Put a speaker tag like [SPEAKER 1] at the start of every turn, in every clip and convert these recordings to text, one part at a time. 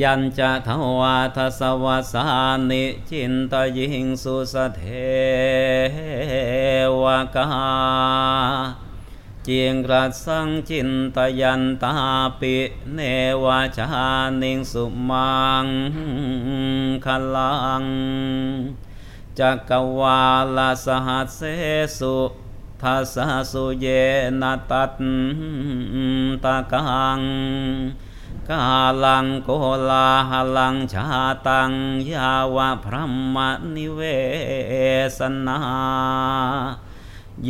[SPEAKER 1] ยัญจะทวาทสวสานิจินตยิงสุสเทวกาจียงรัสังจินตยันตาปิเนวาชานิงสุมังคลังจักวาลสหัสเสสุทัสสุเยนตัตตะกัง กาลังโกลาหลังชาตังยาวะพระมนิเวสนา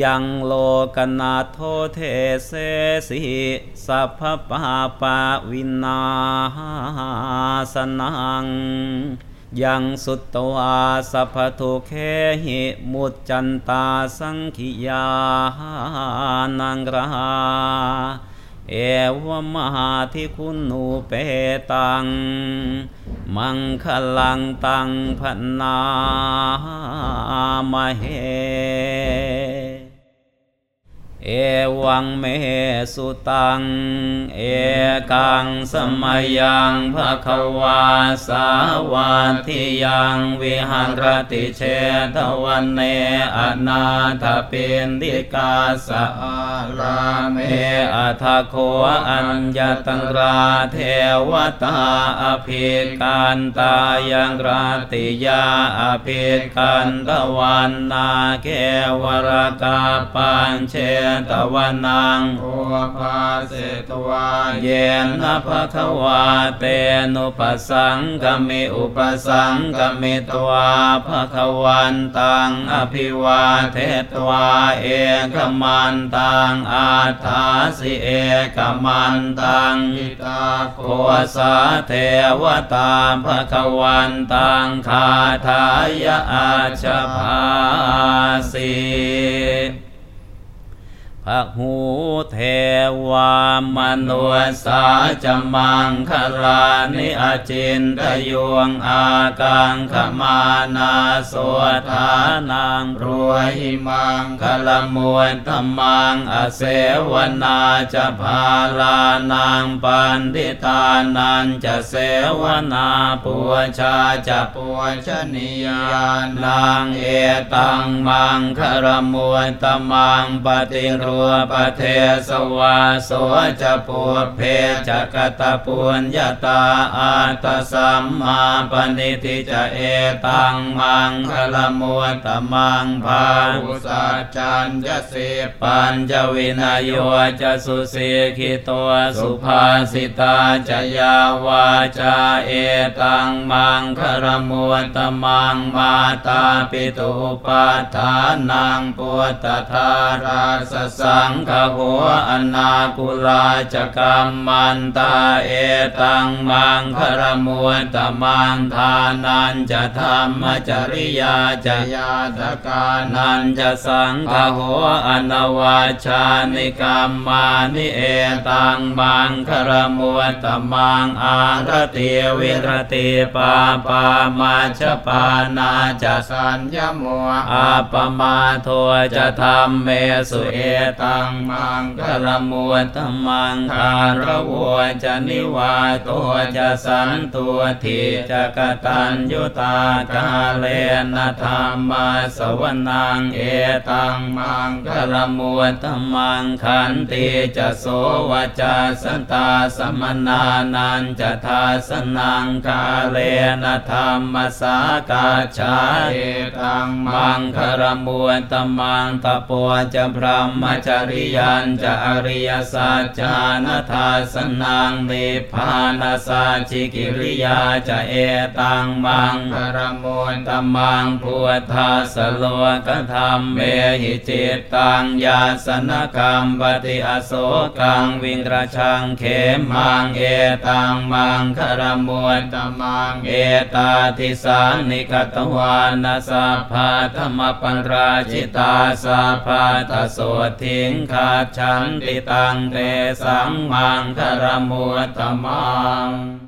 [SPEAKER 1] ยังโลกนาโทเทเสสิสัพพปาปาวินาสนัง ยังสุตตวาสัพพทุเคหิมุจจันตาสังขิยานังรา เอวมหาทิคุณูเปตัง มังคลังตังพันนามเห เอวังเมสุตัง เอกังสมัยยังภะคะวาสาวันทิยังวิหารติเชตวันเนอนาถปินดิกาสาราเมอัทโคอัญญตังราเทวตาอภิกันตายังราติยาอภิกันตวันนาเกวรกาปัญเชตวนังโอภาเสตวาเยนะภะคะวาเตนุปสังกมิอุปสังกมิตวาภะคะวันตังอภิวาเทตวาเอกมันตังอาทาสิเอกมันตังอิตาโคสาเทวตาภะคะวันตังคาทายะอาชภาสี พระหูเทวามนุสาจมังคลานิอจินตยวงอากังขมานาสวทานังรวยมังคลมวนธรรมังอเสวนาจะพาลานังปันติตานันจะเสวนาปัวชาจะปัวชนิยานางเอตังมังครมวนตมังปฏิรูวปเทสวาโสจะปูเพจกตะปุญญาตาอาตสัมมาปณิทิจะเอตังมังคลมุตตมังภาอุสัจจันยสิปัญจวินโยจะสุสีขิตัวสุภาสิตาจะยาวาจาเอตังมังคลมุตตมังมาตาปิตุปัฏฐานังปุตตาราสสังฆหัวอนาคุลาจกรรมมันตาเอตังมังคารมุตตมังทานันจะธรรมจริยาจะยาตกานันจะสังฆหัวอนวาชานิกรรมานิเอตังมังคารมุตตมังอารติวิรติปาปามาชปานาจะสัญญมัวอาปมาโทจะธรรมเมสุเอตังมังคลมัวตมังคาระวัวจะนิวาตัวจะสันตัวทีจะกตัญยุตากาเลนะธรรมาสวนังเอตังมังคลมัวตมังขันติจะโสวจาสันตาสมนานันจะทาสนังกาเลนะธรรมสากาชาเอตังมังคลมัวตมังตะปวจะพระมจริยันจะอริยสัจจานัทาสนังเนพานสัจิกิริยาจะเอตังมังคารมุนตมังพุทธาสโลกธรรมเมหิจิตตังยาสนกรรมปฏิอโศกังวิงราชังเขมังเอตังมังคารมุนตมังเอตาทิสานิกตวานาสัพพะธรรมปัญราชิตาสัพพะตโสทิิงคาฉันติตังเตสังมังคารมุตตมัง